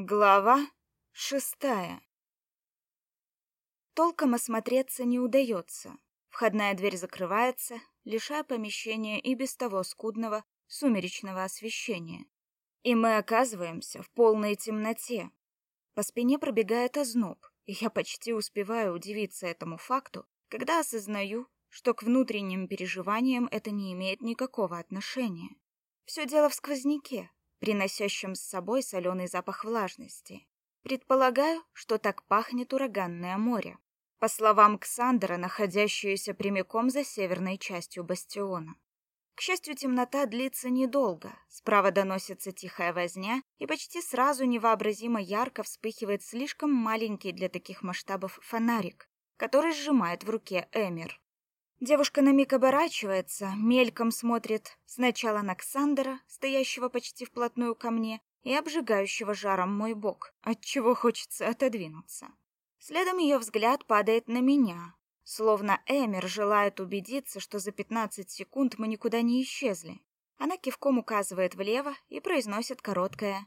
Глава шестая. Толком осмотреться не удается. Входная дверь закрывается, лишая помещения и без того скудного сумеречного освещения. И мы оказываемся в полной темноте. По спине пробегает озноб, и я почти успеваю удивиться этому факту, когда осознаю, что к внутренним переживаниям это не имеет никакого отношения. Все дело в сквозняке, приносящем с собой соленый запах влажности. Предполагаю, что так пахнет ураганное море. По словам Ксандера, находящееся прямиком за северной частью бастиона. К счастью, темнота длится недолго. Справа доносится тихая возня, и почти сразу невообразимо ярко вспыхивает слишком маленький для таких масштабов фонарик, который сжимает в руке Эмир. Девушка на миг оборачивается, мельком смотрит сначала на Ксандера, стоящего почти вплотную ко мне, и обжигающего жаром мой бок, от чего хочется отодвинуться. Следом ее взгляд падает на меня, словно Эмер желает убедиться, что за 15 секунд мы никуда не исчезли. Она кивком указывает влево и произносит короткое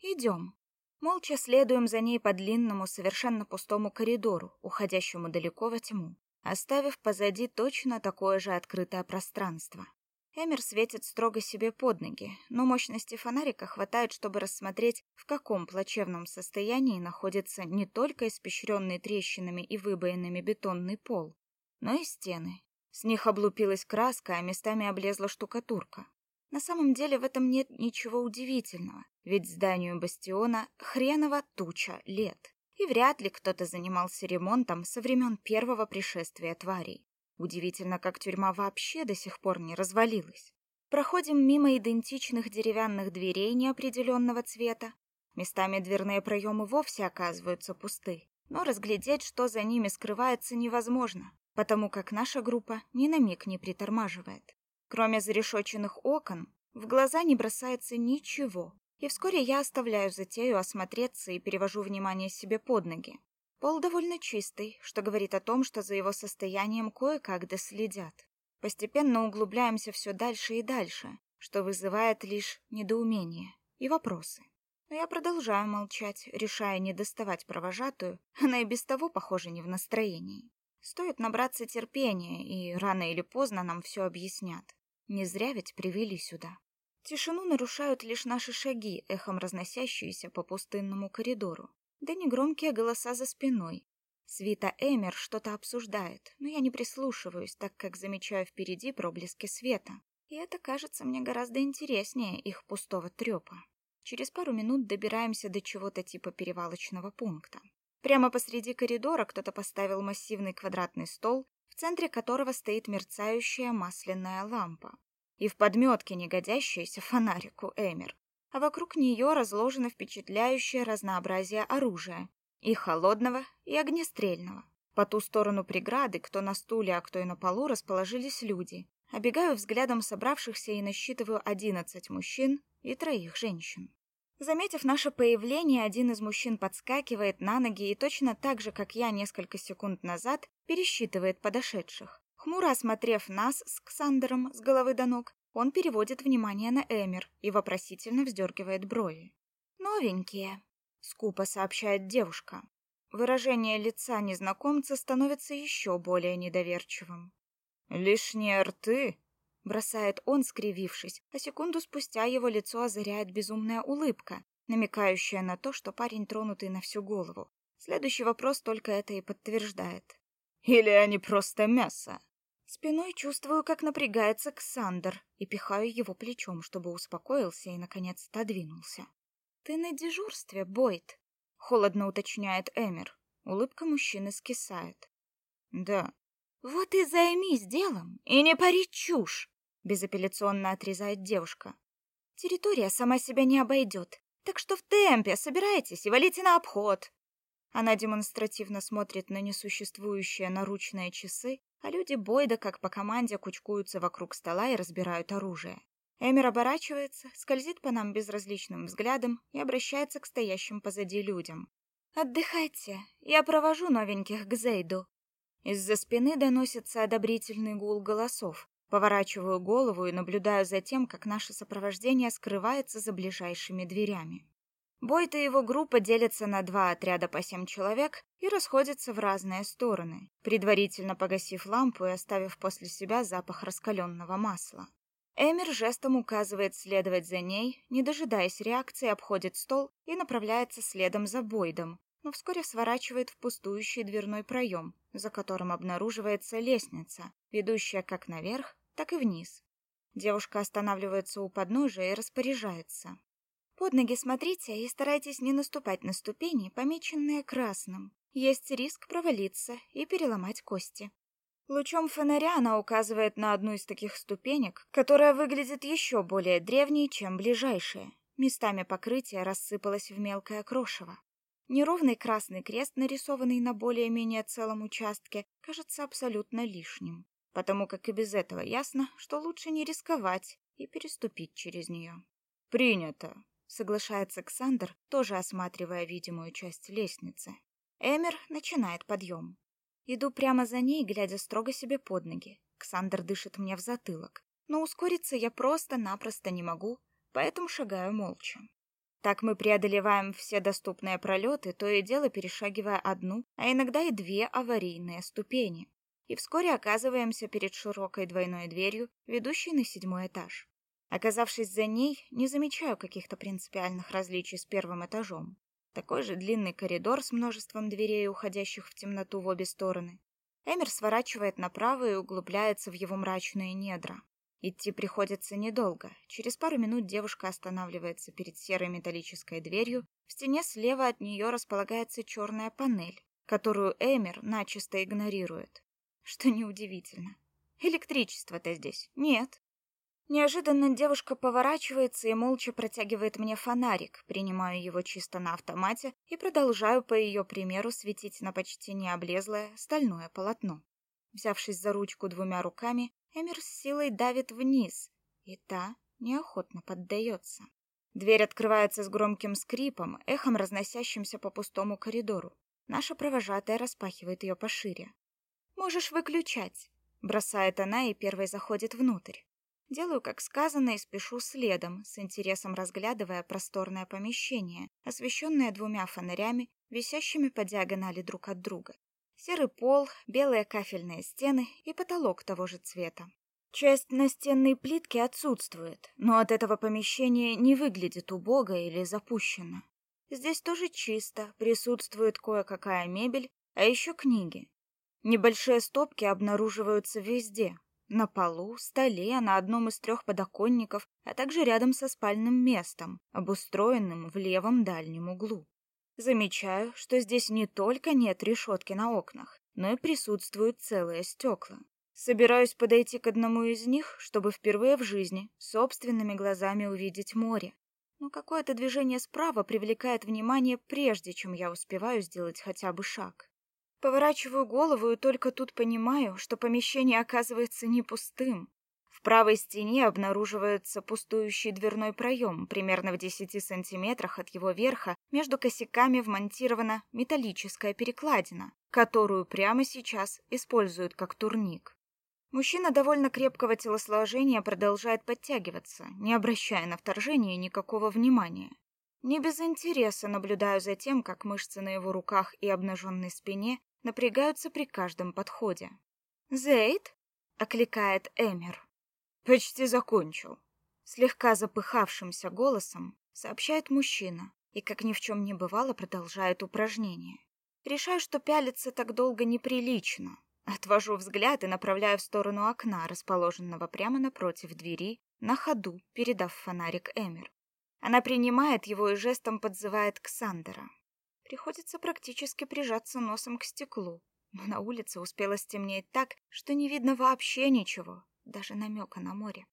«Идем». Молча следуем за ней по длинному, совершенно пустому коридору, уходящему далеко во тьму оставив позади точно такое же открытое пространство. Эмер светит строго себе под ноги, но мощности фонарика хватает, чтобы рассмотреть, в каком плачевном состоянии находится не только испещренный трещинами и выбоинами бетонный пол, но и стены. С них облупилась краска, а местами облезла штукатурка. На самом деле в этом нет ничего удивительного, ведь зданию бастиона хреново туча лет и вряд ли кто-то занимался ремонтом со времен первого пришествия тварей. Удивительно, как тюрьма вообще до сих пор не развалилась. Проходим мимо идентичных деревянных дверей неопределенного цвета. Местами дверные проемы вовсе оказываются пусты, но разглядеть, что за ними скрывается, невозможно, потому как наша группа ни на миг не притормаживает. Кроме зарешоченных окон, в глаза не бросается ничего, и вскоре я оставляю затею осмотреться и перевожу внимание себе под ноги. Пол довольно чистый, что говорит о том, что за его состоянием кое-как доследят. Постепенно углубляемся все дальше и дальше, что вызывает лишь недоумение и вопросы. Но я продолжаю молчать, решая не доставать провожатую, она и без того, похоже, не в настроении. Стоит набраться терпения, и рано или поздно нам все объяснят. Не зря ведь привели сюда. Тишину нарушают лишь наши шаги, эхом разносящиеся по пустынному коридору, да негромкие голоса за спиной. Свита Эмер что-то обсуждает, но я не прислушиваюсь, так как замечаю впереди проблески света. И это кажется мне гораздо интереснее их пустого трёпа. Через пару минут добираемся до чего-то типа перевалочного пункта. Прямо посреди коридора кто-то поставил массивный квадратный стол, в центре которого стоит мерцающая масляная лампа и в подметке не годящаяся фонарику Эмер, а вокруг нее разложено впечатляющее разнообразие оружия, и холодного, и огнестрельного. По ту сторону преграды, кто на стуле, а кто и на полу, расположились люди. Обегаю взглядом собравшихся и насчитываю одиннадцать мужчин и троих женщин. Заметив наше появление, один из мужчин подскакивает на ноги и точно так же, как я несколько секунд назад, пересчитывает подошедших. Хмуро осмотрев нас с Ксандером с головы до ног, он переводит внимание на Эмер и вопросительно вздергивает брови. «Новенькие», — скупо сообщает девушка. Выражение лица незнакомца становится еще более недоверчивым. «Лишние рты?» — бросает он, скривившись, а секунду спустя его лицо озаряет безумная улыбка, намекающая на то, что парень тронутый на всю голову. Следующий вопрос только это и подтверждает. «Или они просто мясо?» Спиной чувствую, как напрягается Ксандр, и пихаю его плечом, чтобы успокоился и, наконец, отодвинулся. «Ты на дежурстве, Бойд?» — холодно уточняет Эмер. Улыбка мужчины скисает. «Да». «Вот и займись делом, и не пари чушь!» — безапелляционно отрезает девушка. «Территория сама себя не обойдет, так что в темпе собирайтесь и валите на обход!» Она демонстративно смотрит на несуществующие наручные часы а люди Бойда, как по команде, кучкуются вокруг стола и разбирают оружие. Эмир оборачивается, скользит по нам безразличным взглядом и обращается к стоящим позади людям. «Отдыхайте, я провожу новеньких к Зейду». Из-за спины доносится одобрительный гул голосов. Поворачиваю голову и наблюдаю за тем, как наше сопровождение скрывается за ближайшими дверями. Бойт и его группа делятся на два отряда по семь человек и расходятся в разные стороны, предварительно погасив лампу и оставив после себя запах раскаленного масла. Эмир жестом указывает следовать за ней, не дожидаясь реакции, обходит стол и направляется следом за Бойдом, но вскоре сворачивает в пустующий дверной проем, за которым обнаруживается лестница, ведущая как наверх, так и вниз. Девушка останавливается у подножия и распоряжается. Под ноги смотрите и старайтесь не наступать на ступени, помеченные красным. Есть риск провалиться и переломать кости. Лучом фонаря она указывает на одну из таких ступенек, которая выглядит еще более древней, чем ближайшая. Местами покрытие рассыпалось в мелкое крошево. Неровный красный крест, нарисованный на более-менее целом участке, кажется абсолютно лишним, потому как и без этого ясно, что лучше не рисковать и переступить через нее. «Принято», — соглашается Александр, тоже осматривая видимую часть лестницы. Эмер начинает подъем. Иду прямо за ней, глядя строго себе под ноги. Ксандр дышит мне в затылок. Но ускориться я просто-напросто не могу, поэтому шагаю молча. Так мы преодолеваем все доступные пролеты, то и дело перешагивая одну, а иногда и две аварийные ступени. И вскоре оказываемся перед широкой двойной дверью, ведущей на седьмой этаж. Оказавшись за ней, не замечаю каких-то принципиальных различий с первым этажом. Такой же длинный коридор с множеством дверей, уходящих в темноту в обе стороны. Эмер сворачивает направо и углубляется в его мрачные недра. Идти приходится недолго. Через пару минут девушка останавливается перед серой металлической дверью. В стене слева от нее располагается черная панель, которую Эмер начисто игнорирует. Что неудивительно. Электричества-то здесь нет. Неожиданно девушка поворачивается и молча протягивает мне фонарик, принимаю его чисто на автомате и продолжаю по ее примеру светить на почти необлезлое стальное полотно. Взявшись за ручку двумя руками, Эмир с силой давит вниз, и та неохотно поддается. Дверь открывается с громким скрипом, эхом разносящимся по пустому коридору. Наша провожатая распахивает ее пошире. «Можешь выключать», — бросает она и первой заходит внутрь. Делаю, как сказано, и спешу следом, с интересом разглядывая просторное помещение, освещенное двумя фонарями, висящими по диагонали друг от друга. Серый пол, белые кафельные стены и потолок того же цвета. Часть настенной плитки отсутствует, но от этого помещения не выглядит убого или запущено. Здесь тоже чисто, присутствует кое-какая мебель, а еще книги. Небольшие стопки обнаруживаются везде. На полу, столе, на одном из трех подоконников, а также рядом со спальным местом, обустроенным в левом дальнем углу. Замечаю, что здесь не только нет решетки на окнах, но и присутствуют целые стекла. Собираюсь подойти к одному из них, чтобы впервые в жизни собственными глазами увидеть море. Но какое-то движение справа привлекает внимание, прежде чем я успеваю сделать хотя бы шаг. Поворачиваю голову и только тут понимаю, что помещение оказывается не пустым. В правой стене обнаруживается пустующий дверной проем, примерно в 10 сантиметрах от его верха, между косяками вмонтирована металлическая перекладина, которую прямо сейчас используют как турник. Мужчина довольно крепкого телосложения продолжает подтягиваться, не обращая на вторжение никакого внимания. Не без интереса наблюдаю за тем, как мышцы на его руках и обнаженной спине напрягаются при каждом подходе. «Зейд?» — окликает Эмир. Почти закончил. Слегка запыхавшимся голосом сообщает мужчина и, как ни в чем не бывало, продолжает упражнение. Решаю, что пялиться так долго неприлично. Отвожу взгляд и направляю в сторону окна, расположенного прямо напротив двери, на ходу, передав фонарик Эмир. Она принимает его и жестом подзывает Ксандера. Приходится практически прижаться носом к стеклу, но на улице успело стемнеть так, что не видно вообще ничего, даже намека на море.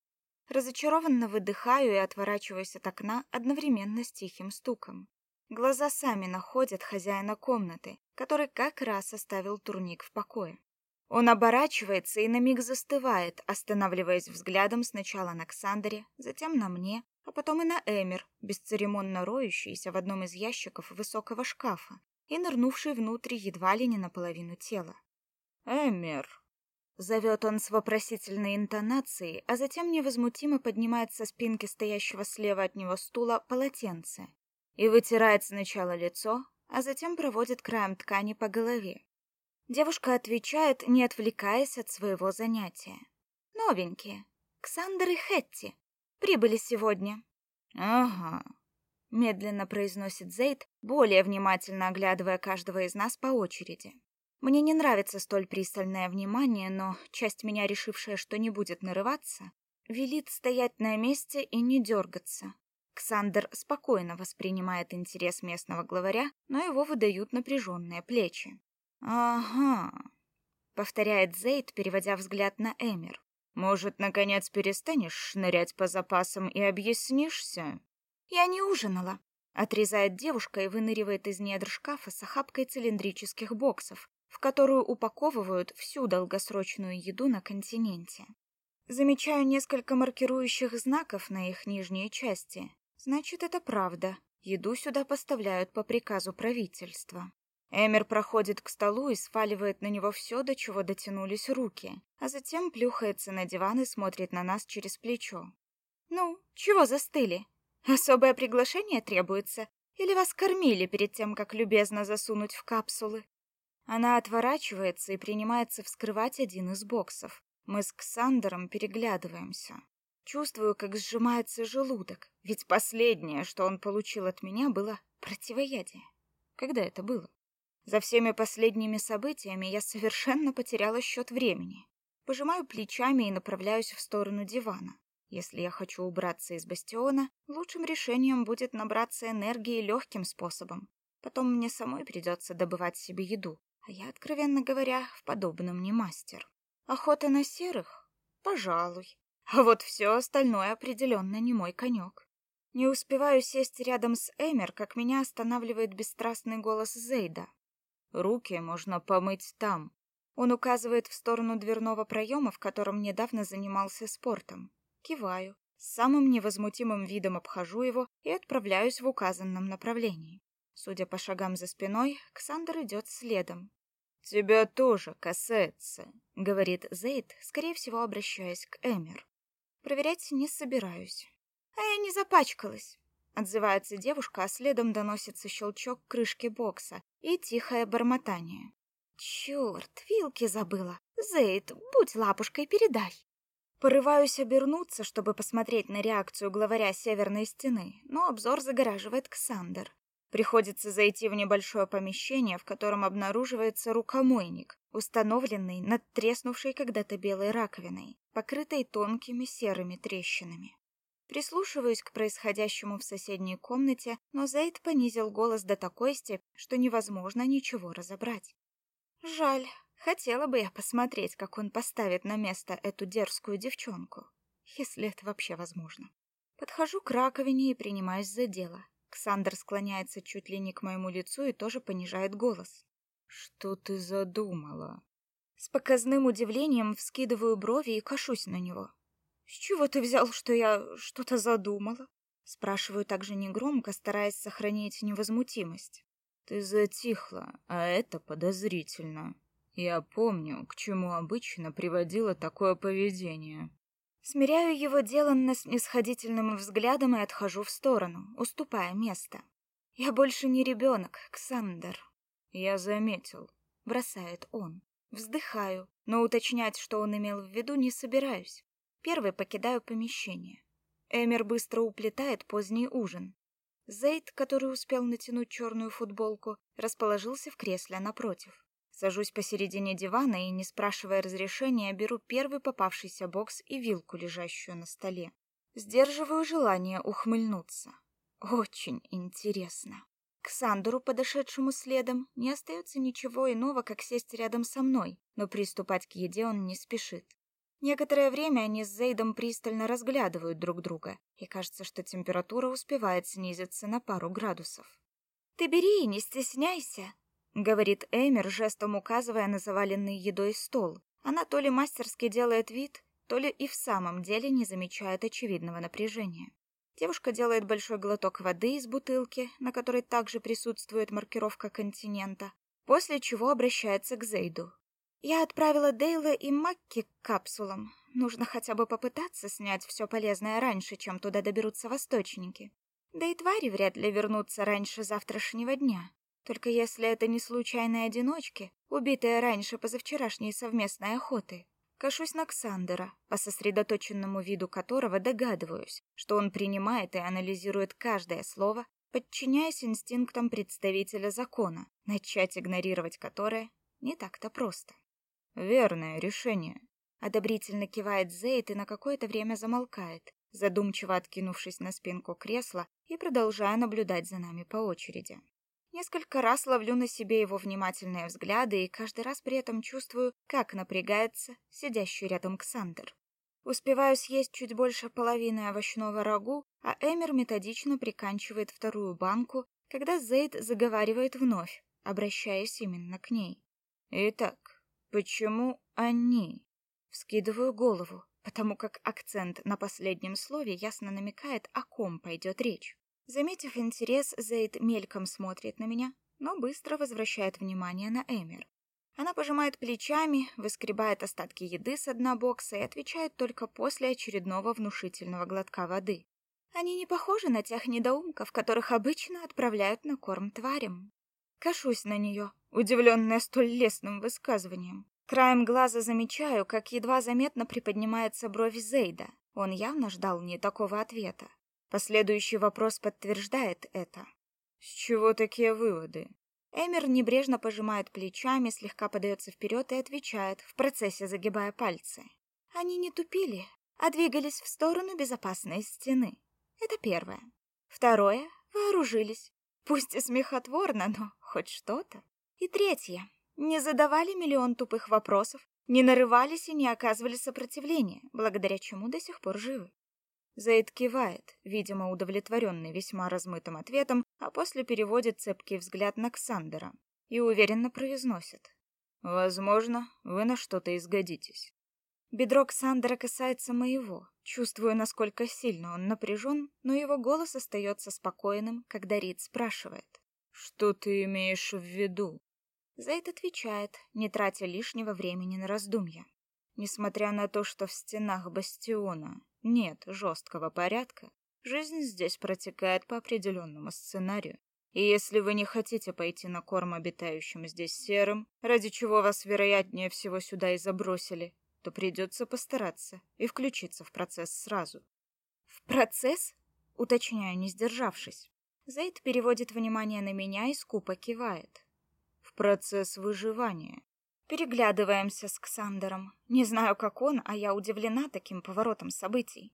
Разочарованно выдыхаю и отворачиваюсь от окна одновременно с тихим стуком. Глаза сами находят хозяина комнаты, который как раз оставил турник в покое. Он оборачивается и на миг застывает, останавливаясь взглядом сначала на Ксандре, затем на мне, а потом и на Эмер, бесцеремонно роющийся в одном из ящиков высокого шкафа и нырнувший внутрь едва ли не наполовину тела. «Эмер!» Зовет он с вопросительной интонацией, а затем невозмутимо поднимает со спинки стоящего слева от него стула полотенце и вытирает сначала лицо, а затем проводит краем ткани по голове. Девушка отвечает, не отвлекаясь от своего занятия. «Новенькие. Ксандер и Хетти. Прибыли сегодня». «Ага», — медленно произносит Зейд, более внимательно оглядывая каждого из нас по очереди. Мне не нравится столь пристальное внимание, но часть меня, решившая, что не будет нарываться, велит стоять на месте и не дергаться. Ксандер спокойно воспринимает интерес местного главаря, но его выдают напряженные плечи. «Ага», — повторяет Зейд, переводя взгляд на Эмир. «Может, наконец перестанешь шнырять по запасам и объяснишься?» «Я не ужинала», — отрезает девушка и выныривает из недр шкафа с охапкой цилиндрических боксов, в которую упаковывают всю долгосрочную еду на континенте. Замечаю несколько маркирующих знаков на их нижней части. Значит, это правда. Еду сюда поставляют по приказу правительства. Эмер проходит к столу и сваливает на него все, до чего дотянулись руки, а затем плюхается на диван и смотрит на нас через плечо. «Ну, чего застыли? Особое приглашение требуется? Или вас кормили перед тем, как любезно засунуть в капсулы?» Она отворачивается и принимается вскрывать один из боксов. Мы с Ксандером переглядываемся. Чувствую, как сжимается желудок, ведь последнее, что он получил от меня, было противоядие. Когда это было? За всеми последними событиями я совершенно потеряла счет времени. Пожимаю плечами и направляюсь в сторону дивана. Если я хочу убраться из бастиона, лучшим решением будет набраться энергии легким способом. Потом мне самой придется добывать себе еду, а я, откровенно говоря, в подобном не мастер. Охота на серых? Пожалуй. А вот все остальное определенно не мой конек. Не успеваю сесть рядом с Эмер, как меня останавливает бесстрастный голос Зейда. Руки можно помыть там. Он указывает в сторону дверного проема, в котором недавно занимался спортом. Киваю. С самым невозмутимым видом обхожу его и отправляюсь в указанном направлении. Судя по шагам за спиной, Ксандр идет следом. «Тебя тоже касается», — говорит Зейд, скорее всего, обращаясь к Эмер. Проверять не собираюсь. «А я не запачкалась», — отзывается девушка, а следом доносится щелчок крышки бокса и тихое бормотание. «Черт, вилки забыла! Зейд, будь лапушкой, передай!» Порываюсь обернуться, чтобы посмотреть на реакцию главаря Северной Стены, но обзор загораживает Ксандер. Приходится зайти в небольшое помещение, в котором обнаруживается рукомойник, установленный над треснувшей когда-то белой раковиной, покрытой тонкими серыми трещинами. Прислушиваюсь к происходящему в соседней комнате, но Зейд понизил голос до такой степени, что невозможно ничего разобрать. Жаль, хотела бы я посмотреть, как он поставит на место эту дерзкую девчонку, если это вообще возможно. Подхожу к раковине и принимаюсь за дело. Ксандр склоняется чуть ли не к моему лицу и тоже понижает голос. «Что ты задумала?» С показным удивлением вскидываю брови и кашусь на него. «С чего ты взял, что я что-то задумала?» Спрашиваю также негромко, стараясь сохранить невозмутимость. «Ты затихла, а это подозрительно. Я помню, к чему обычно приводило такое поведение. Смиряю его деланно снисходительным взглядом и отхожу в сторону, уступая место. Я больше не ребенок, Ксандер. Я заметил. Бросает он. Вздыхаю, но уточнять, что он имел в виду, не собираюсь. Первый покидаю помещение. Эмер быстро уплетает поздний ужин. Зейд, который успел натянуть черную футболку, расположился в кресле напротив. Сажусь посередине дивана и, не спрашивая разрешения, беру первый попавшийся бокс и вилку, лежащую на столе. Сдерживаю желание ухмыльнуться. Очень интересно. К Сандору, подошедшему следом, не остается ничего иного, как сесть рядом со мной, но приступать к еде он не спешит. Некоторое время они с Зейдом пристально разглядывают друг друга, и кажется, что температура успевает снизиться на пару градусов. «Ты бери и не стесняйся», — говорит Эмер, жестом указывая на заваленный едой стол. Она то ли мастерски делает вид, то ли и в самом деле не замечает очевидного напряжения. Девушка делает большой глоток воды из бутылки, на которой также присутствует маркировка континента, после чего обращается к Зейду. «Я отправила Дейла и Макки к капсулам. Нужно хотя бы попытаться снять все полезное раньше, чем туда доберутся восточники. Да и твари вряд ли вернутся раньше завтрашнего дня. Только если это не случайные одиночки, убитые раньше позавчерашней совместной охоты. Кашусь на Ксандера, по сосредоточенному виду которого догадываюсь, что он принимает и анализирует каждое слово, подчиняясь инстинктам представителя закона, начать игнорировать которое не так-то просто. Верное решение. Одобрительно кивает Зейд и на какое-то время замолкает, задумчиво откинувшись на спинку кресла и продолжая наблюдать за нами по очереди. Несколько раз ловлю на себе его внимательные взгляды и каждый раз при этом чувствую, как напрягается сидящий рядом Ксандер. Успеваю съесть чуть больше половины овощного рагу, а Эмер методично приканчивает вторую банку, когда Зейд заговаривает вновь, обращаясь именно к ней. «Итак, почему они?» Вскидываю голову, потому как акцент на последнем слове ясно намекает, о ком пойдет речь. Заметив интерес, Зейд мельком смотрит на меня, но быстро возвращает внимание на Эмер. Она пожимает плечами, выскребает остатки еды с дна бокса и отвечает только после очередного внушительного глотка воды. Они не похожи на тех недоумков, которых обычно отправляют на корм тварям. Кашусь на нее, удивленная столь лестным высказыванием. Краем глаза замечаю, как едва заметно приподнимается бровь Зейда. Он явно ждал не такого ответа. Последующий вопрос подтверждает это. С чего такие выводы? Эмер небрежно пожимает плечами, слегка подается вперед и отвечает, в процессе загибая пальцы. Они не тупили, а двигались в сторону безопасной стены. Это первое. Второе — вооружились. Пусть и смехотворно, но хоть что-то. И третье — не задавали миллион тупых вопросов, не нарывались и не оказывали сопротивления, благодаря чему до сих пор живы. Зейд кивает, видимо, удовлетворенный весьма размытым ответом, а после переводит цепкий взгляд на Ксандера и уверенно произносит. «Возможно, вы на что-то изгодитесь». Бедро Ксандера касается моего. Чувствую, насколько сильно он напряжен, но его голос остается спокойным, когда Рид спрашивает. «Что ты имеешь в виду?» Зейд отвечает, не тратя лишнего времени на раздумья. Несмотря на то, что в стенах бастиона нет жесткого порядка, жизнь здесь протекает по определенному сценарию. И если вы не хотите пойти на корм обитающим здесь серым, ради чего вас, вероятнее всего, сюда и забросили, то придется постараться и включиться в процесс сразу. «В процесс?» — уточняю, не сдержавшись. Зейд переводит внимание на меня и скупо кивает. «В процесс выживания. Переглядываемся с Ксандером. Не знаю, как он, а я удивлена таким поворотом событий.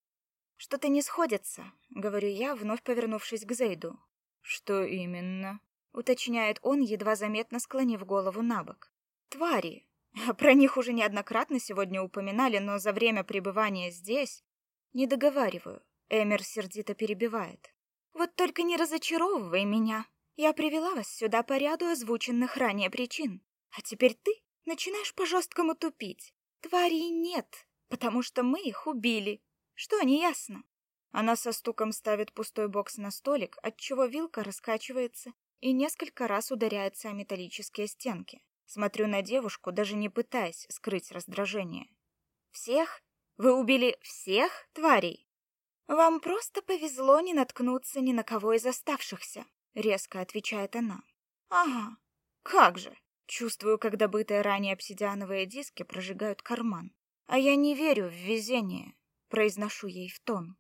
Что-то не сходится, говорю я, вновь повернувшись к Зейду. Что именно? уточняет он, едва заметно склонив голову набок. Твари. Про них уже неоднократно сегодня упоминали, но за время пребывания здесь не договариваю. Эмер сердито перебивает. Вот только не разочаровывай меня. Я привела вас сюда по ряду озвученных ранее причин. А теперь ты начинаешь по-жесткому тупить. Тварей нет, потому что мы их убили. Что не ясно? Она со стуком ставит пустой бокс на столик, отчего вилка раскачивается и несколько раз ударяется о металлические стенки. Смотрю на девушку, даже не пытаясь скрыть раздражение. Всех? Вы убили всех тварей? Вам просто повезло не наткнуться ни на кого из оставшихся, резко отвечает она. Ага. Как же? Чувствую, как добытые ранее обсидиановые диски прожигают карман. А я не верю в везение, произношу ей в тон.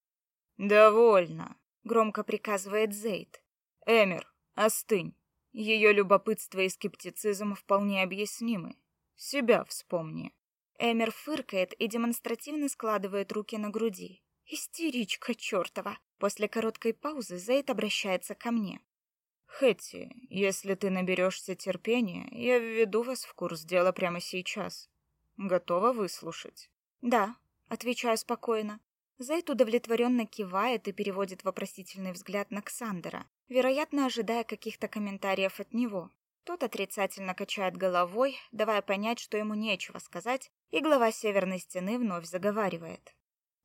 Довольно, громко приказывает Зейд. Эмер, остынь. Ее любопытство и скептицизм вполне объяснимы. Себя вспомни. Эмер фыркает и демонстративно складывает руки на груди. Истеричка чертова. После короткой паузы Зейд обращается ко мне. Хэти, если ты наберешься терпения, я введу вас в курс дела прямо сейчас. Готова выслушать? Да, отвечаю спокойно. Зайд удовлетворенно кивает и переводит вопросительный взгляд на Ксандера, вероятно, ожидая каких-то комментариев от него. Тот отрицательно качает головой, давая понять, что ему нечего сказать, и глава Северной Стены вновь заговаривает.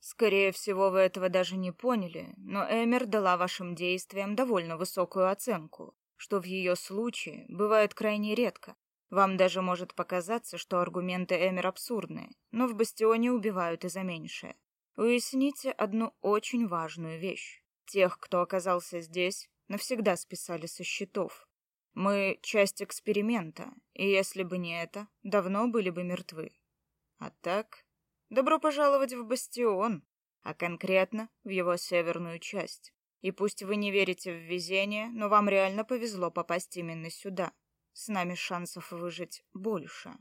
Скорее всего, вы этого даже не поняли, но Эмер дала вашим действиям довольно высокую оценку, что в ее случае бывает крайне редко. Вам даже может показаться, что аргументы Эмер абсурдны, но в Бастионе убивают и за меньшее. Уясните одну очень важную вещь. Тех, кто оказался здесь, навсегда списали со счетов. Мы — часть эксперимента, и если бы не это, давно были бы мертвы. А так, добро пожаловать в Бастион, а конкретно в его северную часть. И пусть вы не верите в везение, но вам реально повезло попасть именно сюда. С нами шансов выжить больше.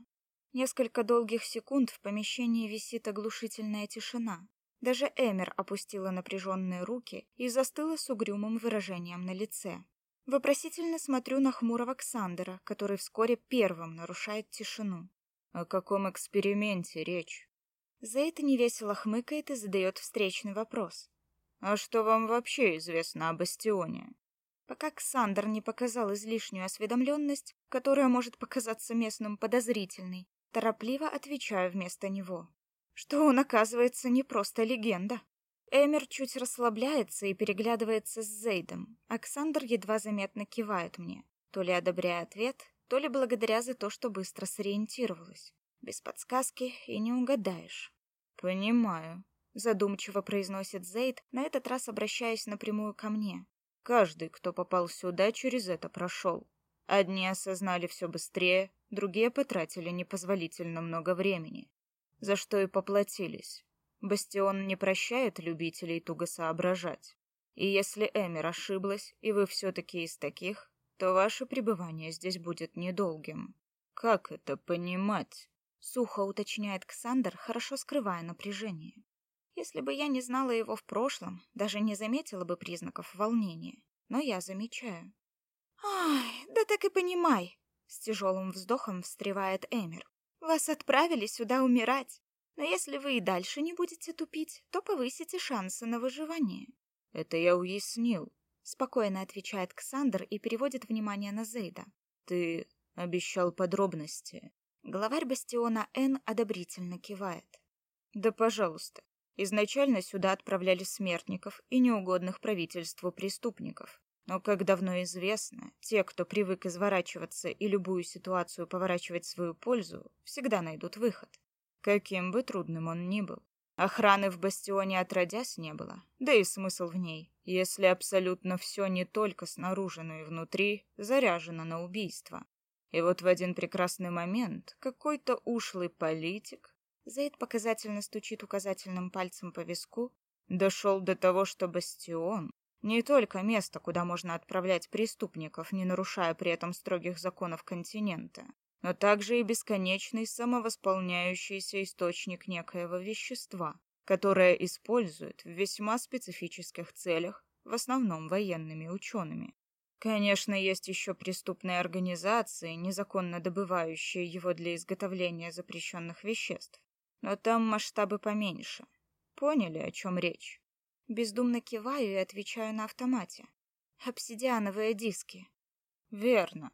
Несколько долгих секунд в помещении висит оглушительная тишина. Даже Эмер опустила напряженные руки и застыла с угрюмым выражением на лице. Вопросительно смотрю на хмурого Ксандера, который вскоре первым нарушает тишину. О каком эксперименте речь? Зейд невесело хмыкает и задает встречный вопрос. А что вам вообще известно о Бастионе? Пока Ксандр не показал излишнюю осведомленность, которая может показаться местным подозрительной, торопливо отвечаю вместо него. Что он, оказывается, не просто легенда. Эмер чуть расслабляется и переглядывается с Зейдом. Оксандр едва заметно кивает мне, то ли одобряя ответ, то ли благодаря за то, что быстро сориентировалась. Без подсказки и не угадаешь. Понимаю, задумчиво произносит Зейд, на этот раз обращаясь напрямую ко мне. Каждый, кто попал сюда, через это прошел. Одни осознали все быстрее, другие потратили непозволительно много времени, за что и поплатились. Бастион не прощает любителей туго соображать. И если Эмир ошиблась, и вы все-таки из таких, то ваше пребывание здесь будет недолгим. Как это понимать? Сухо уточняет Ксандр, хорошо скрывая напряжение. Если бы я не знала его в прошлом, даже не заметила бы признаков волнения. Но я замечаю. «Ай, да так и понимай!» С тяжелым вздохом встревает Эмир. «Вас отправили сюда умирать. Но если вы и дальше не будете тупить, то повысите шансы на выживание». «Это я уяснил», — спокойно отвечает Ксандр и переводит внимание на Зейда. «Ты обещал подробности». Главарь бастиона Н одобрительно кивает. «Да, пожалуйста. Изначально сюда отправляли смертников и неугодных правительству преступников. Но, как давно известно, те, кто привык изворачиваться и любую ситуацию поворачивать в свою пользу, всегда найдут выход. Каким бы трудным он ни был. Охраны в бастионе отродясь не было, да и смысл в ней, если абсолютно все не только снаружи, но и внутри заряжено на убийство. И вот в один прекрасный момент какой-то ушлый политик Зейд показательно стучит указательным пальцем по виску. Дошел до того, что бастион не только место, куда можно отправлять преступников, не нарушая при этом строгих законов континента, но также и бесконечный самовосполняющийся источник некоего вещества, которое используют в весьма специфических целях, в основном военными учеными. Конечно, есть еще преступные организации, незаконно добывающие его для изготовления запрещенных веществ но там масштабы поменьше. Поняли, о чем речь? Бездумно киваю и отвечаю на автомате. Обсидиановые диски. Верно.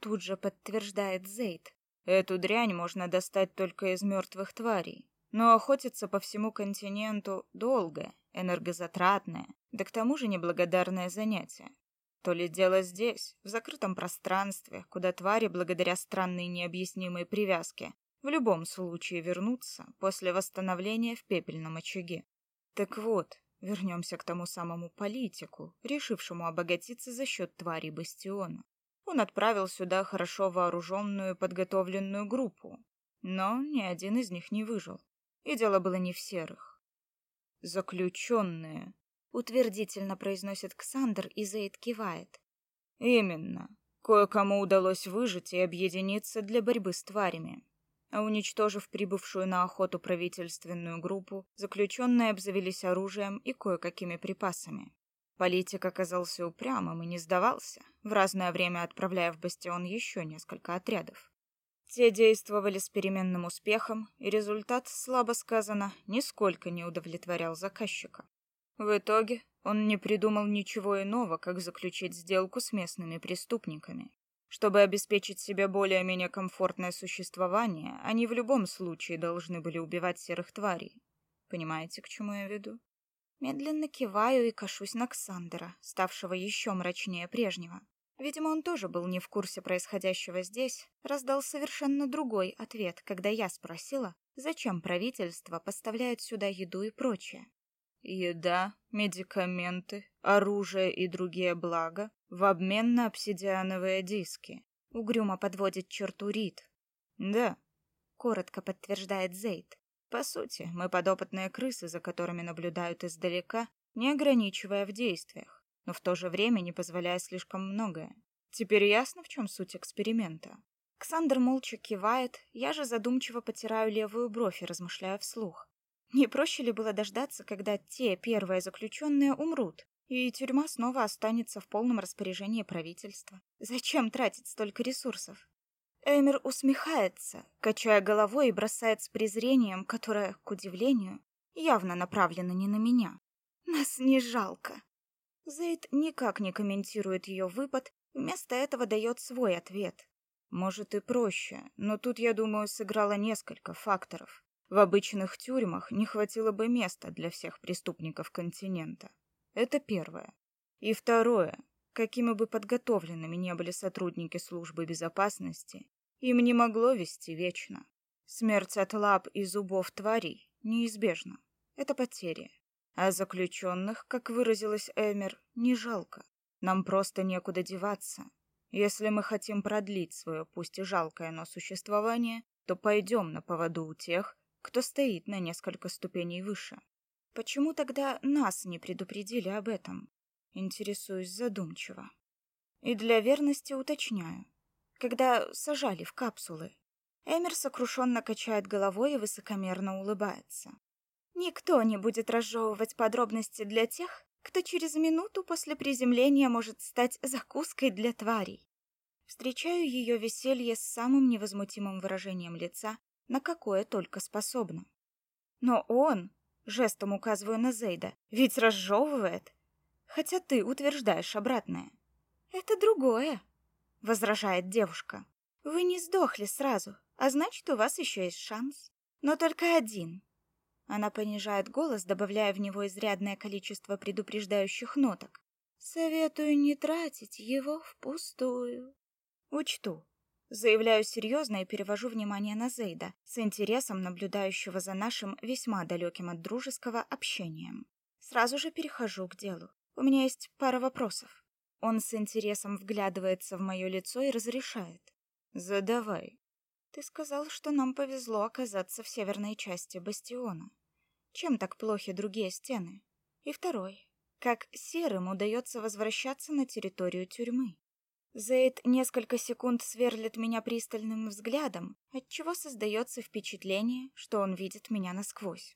Тут же подтверждает Зейд. Эту дрянь можно достать только из мертвых тварей. Но охотиться по всему континенту долгое, энергозатратное, да к тому же неблагодарное занятие. То ли дело здесь, в закрытом пространстве, куда твари, благодаря странной необъяснимой привязке, в любом случае вернуться после восстановления в пепельном очаге. Так вот, вернемся к тому самому политику, решившему обогатиться за счет тварей Бастиона. Он отправил сюда хорошо вооруженную подготовленную группу, но ни один из них не выжил. И дело было не в серых. «Заключенные», — утвердительно произносит Ксандр, и Зейд кивает. «Именно. Кое-кому удалось выжить и объединиться для борьбы с тварями. А уничтожив прибывшую на охоту правительственную группу, заключенные обзавелись оружием и кое-какими припасами. Политик оказался упрямым и не сдавался, в разное время отправляя в бастион еще несколько отрядов. Те действовали с переменным успехом, и результат, слабо сказано, нисколько не удовлетворял заказчика. В итоге он не придумал ничего иного, как заключить сделку с местными преступниками. Чтобы обеспечить себе более-менее комфортное существование, они в любом случае должны были убивать серых тварей. Понимаете, к чему я веду? Медленно киваю и кашусь на Ксандера, ставшего еще мрачнее прежнего. Видимо, он тоже был не в курсе происходящего здесь, раздал совершенно другой ответ, когда я спросила, зачем правительство поставляет сюда еду и прочее. Еда, медикаменты, оружие и другие блага в обмен на обсидиановые диски. Угрюмо подводит черту Рид. Да, коротко подтверждает Зейд. По сути, мы подопытные крысы, за которыми наблюдают издалека, не ограничивая в действиях, но в то же время не позволяя слишком многое. Теперь ясно, в чем суть эксперимента. Ксандр молча кивает, я же задумчиво потираю левую бровь и размышляю вслух. Не проще ли было дождаться, когда те первые заключенные умрут, и тюрьма снова останется в полном распоряжении правительства? Зачем тратить столько ресурсов? Эмир усмехается, качая головой и бросает с презрением, которое, к удивлению, явно направлено не на меня. Нас не жалко. Зейд никак не комментирует ее выпад, вместо этого дает свой ответ. Может и проще, но тут, я думаю, сыграло несколько факторов. В обычных тюрьмах не хватило бы места для всех преступников континента. Это первое. И второе. Какими бы подготовленными не были сотрудники службы безопасности, им не могло вести вечно. Смерть от лап и зубов тварей неизбежна. Это потеря. А заключенных, как выразилась Эмер, не жалко. Нам просто некуда деваться. Если мы хотим продлить свое, пусть и жалкое, но существование, то пойдем на поводу у тех, кто стоит на несколько ступеней выше. Почему тогда нас не предупредили об этом? Интересуюсь задумчиво. И для верности уточняю. Когда сажали в капсулы, Эмер сокрушенно качает головой и высокомерно улыбается. Никто не будет разжевывать подробности для тех, кто через минуту после приземления может стать закуской для тварей. Встречаю ее веселье с самым невозмутимым выражением лица на какое только способна. Но он, жестом указываю на Зейда, ведь разжевывает. Хотя ты утверждаешь обратное. Это другое, возражает девушка. Вы не сдохли сразу, а значит, у вас еще есть шанс. Но только один. Она понижает голос, добавляя в него изрядное количество предупреждающих ноток. Советую не тратить его впустую. Учту. Заявляю серьезно и перевожу внимание на Зейда, с интересом наблюдающего за нашим весьма далеким от дружеского общением. Сразу же перехожу к делу. У меня есть пара вопросов. Он с интересом вглядывается в мое лицо и разрешает. «Задавай». «Ты сказал, что нам повезло оказаться в северной части бастиона. Чем так плохи другие стены? И второй. Как серым удается возвращаться на территорию тюрьмы?» Зейд несколько секунд сверлит меня пристальным взглядом, отчего создается впечатление, что он видит меня насквозь.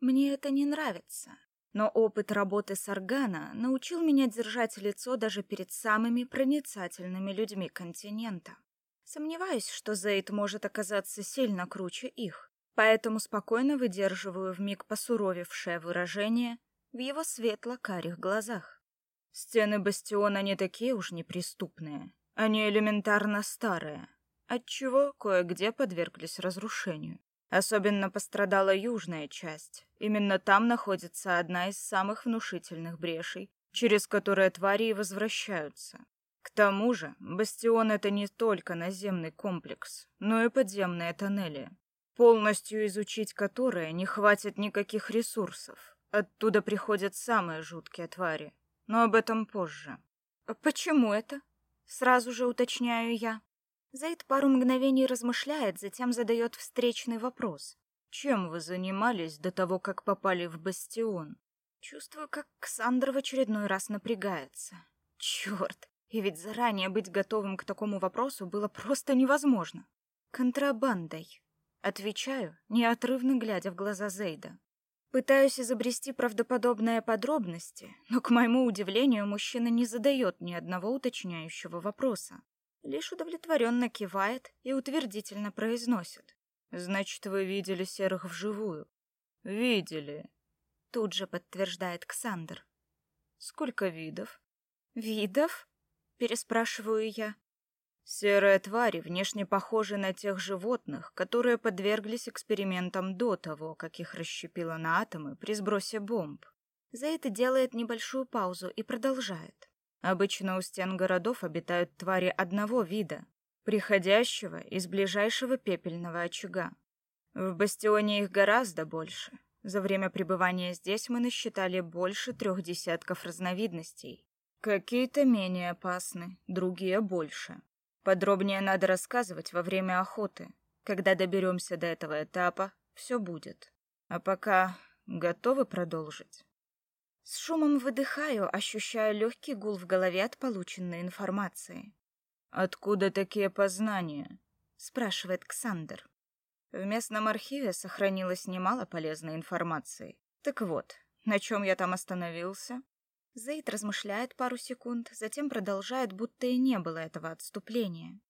Мне это не нравится, но опыт работы с Аргана научил меня держать лицо даже перед самыми проницательными людьми континента. Сомневаюсь, что Зейд может оказаться сильно круче их, поэтому спокойно выдерживаю вмиг посуровевшее выражение в его светло-карих глазах. Стены бастиона не такие уж неприступные. Они элементарно старые, отчего кое-где подверглись разрушению. Особенно пострадала южная часть. Именно там находится одна из самых внушительных брешей, через которые твари и возвращаются. К тому же, бастион — это не только наземный комплекс, но и подземные тоннели, полностью изучить которые не хватит никаких ресурсов. Оттуда приходят самые жуткие твари, но об этом позже. Почему это? Сразу же уточняю я. Заид пару мгновений размышляет, затем задает встречный вопрос. Чем вы занимались до того, как попали в бастион? Чувствую, как Ксандр в очередной раз напрягается. Черт, и ведь заранее быть готовым к такому вопросу было просто невозможно. Контрабандой. Отвечаю, неотрывно глядя в глаза Зейда. Пытаюсь изобрести правдоподобные подробности, но, к моему удивлению, мужчина не задает ни одного уточняющего вопроса. Лишь удовлетворенно кивает и утвердительно произносит. «Значит, вы видели серых вживую?» «Видели», — тут же подтверждает Ксандр. «Сколько видов?» «Видов?» — переспрашиваю я. Серые твари внешне похожи на тех животных, которые подверглись экспериментам до того, как их расщепило на атомы при сбросе бомб. За это делает небольшую паузу и продолжает. Обычно у стен городов обитают твари одного вида, приходящего из ближайшего пепельного очага. В бастионе их гораздо больше. За время пребывания здесь мы насчитали больше трех десятков разновидностей. Какие-то менее опасны, другие больше. Подробнее надо рассказывать во время охоты. Когда доберемся до этого этапа, все будет. А пока готовы продолжить? С шумом выдыхаю, ощущая легкий гул в голове от полученной информации. «Откуда такие познания?» — спрашивает Ксандер. В местном архиве сохранилось немало полезной информации. Так вот, на чем я там остановился? Зейд размышляет пару секунд, затем продолжает, будто и не было этого отступления.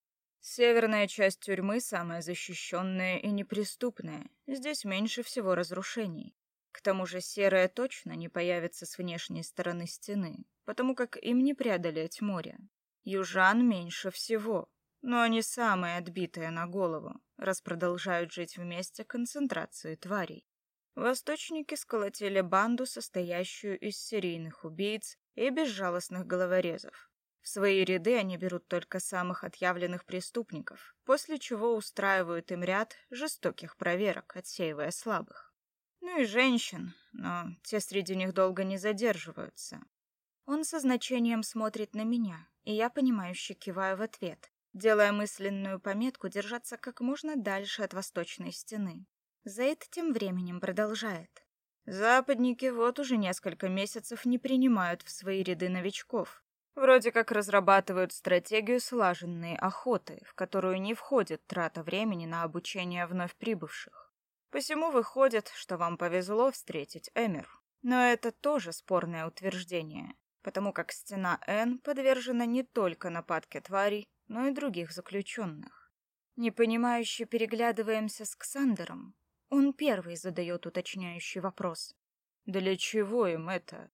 Северная часть тюрьмы самая защищенная и неприступная. Здесь меньше всего разрушений. К тому же серая точно не появится с внешней стороны стены, потому как им не преодолеть море. Южан меньше всего, но они самые отбитые на голову, раз продолжают жить вместе концентрации тварей. Восточники сколотили банду, состоящую из серийных убийц и безжалостных головорезов. В свои ряды они берут только самых отъявленных преступников, после чего устраивают им ряд жестоких проверок, отсеивая слабых. Ну и женщин, но те среди них долго не задерживаются. Он со значением смотрит на меня, и я понимающе киваю в ответ, делая мысленную пометку держаться как можно дальше от восточной стены. Зейд тем временем продолжает. Западники вот уже несколько месяцев не принимают в свои ряды новичков, Вроде как разрабатывают стратегию слаженной охоты, в которую не входит трата времени на обучение вновь прибывших. Посему выходит, что вам повезло встретить Эмир. Но это тоже спорное утверждение, потому как стена Н подвержена не только нападке тварей, но и других заключенных. Непонимающе переглядываемся с Ксандером. Он первый задает уточняющий вопрос. «Для чего им это?»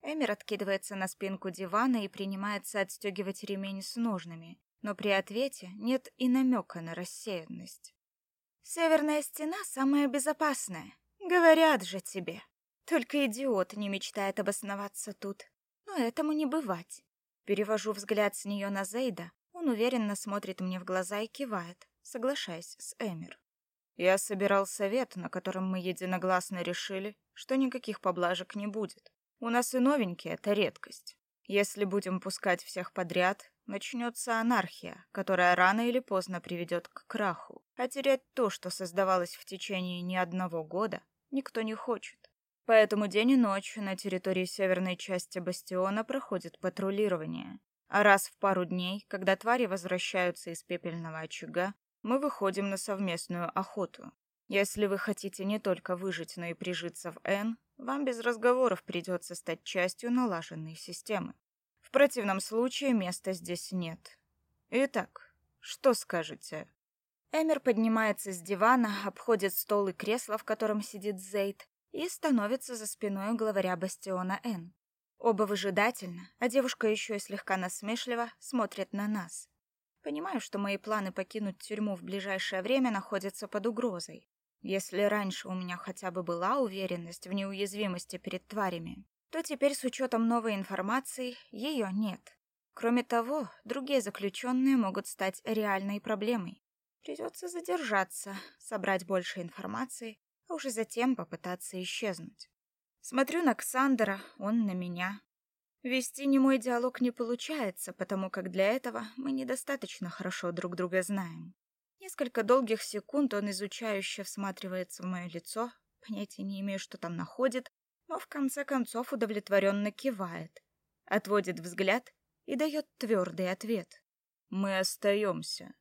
Эмир откидывается на спинку дивана и принимается отстегивать ремень с ножными, но при ответе нет и намека на рассеянность. «Северная стена самая безопасная. Говорят же тебе. Только идиот не мечтает обосноваться тут. Но этому не бывать». Перевожу взгляд с нее на Зейда. Он уверенно смотрит мне в глаза и кивает, соглашаясь с Эмир. «Я собирал совет, на котором мы единогласно решили, что никаких поблажек не будет. У нас и новенькие — это редкость. Если будем пускать всех подряд, начнется анархия, которая рано или поздно приведет к краху. А терять то, что создавалось в течение не одного года, никто не хочет. Поэтому день и ночь на территории северной части бастиона проходит патрулирование. А раз в пару дней, когда твари возвращаются из пепельного очага, мы выходим на совместную охоту. Если вы хотите не только выжить, но и прижиться в Н, вам без разговоров придется стать частью налаженной системы. В противном случае места здесь нет. Итак, что скажете? Эмер поднимается с дивана, обходит стол и кресло, в котором сидит Зейд, и становится за спиной главаря бастиона Н. Оба выжидательно, а девушка еще и слегка насмешливо смотрит на нас. Понимаю, что мои планы покинуть тюрьму в ближайшее время находятся под угрозой. Если раньше у меня хотя бы была уверенность в неуязвимости перед тварями, то теперь с учетом новой информации ее нет. Кроме того, другие заключенные могут стать реальной проблемой. Придется задержаться, собрать больше информации, а уже затем попытаться исчезнуть. Смотрю на Ксандера, он на меня. Вести немой диалог не получается, потому как для этого мы недостаточно хорошо друг друга знаем. Несколько долгих секунд он изучающе всматривается в мое лицо, понятия не имею, что там находит, но в конце концов удовлетворенно кивает, отводит взгляд и дает твердый ответ. «Мы остаемся».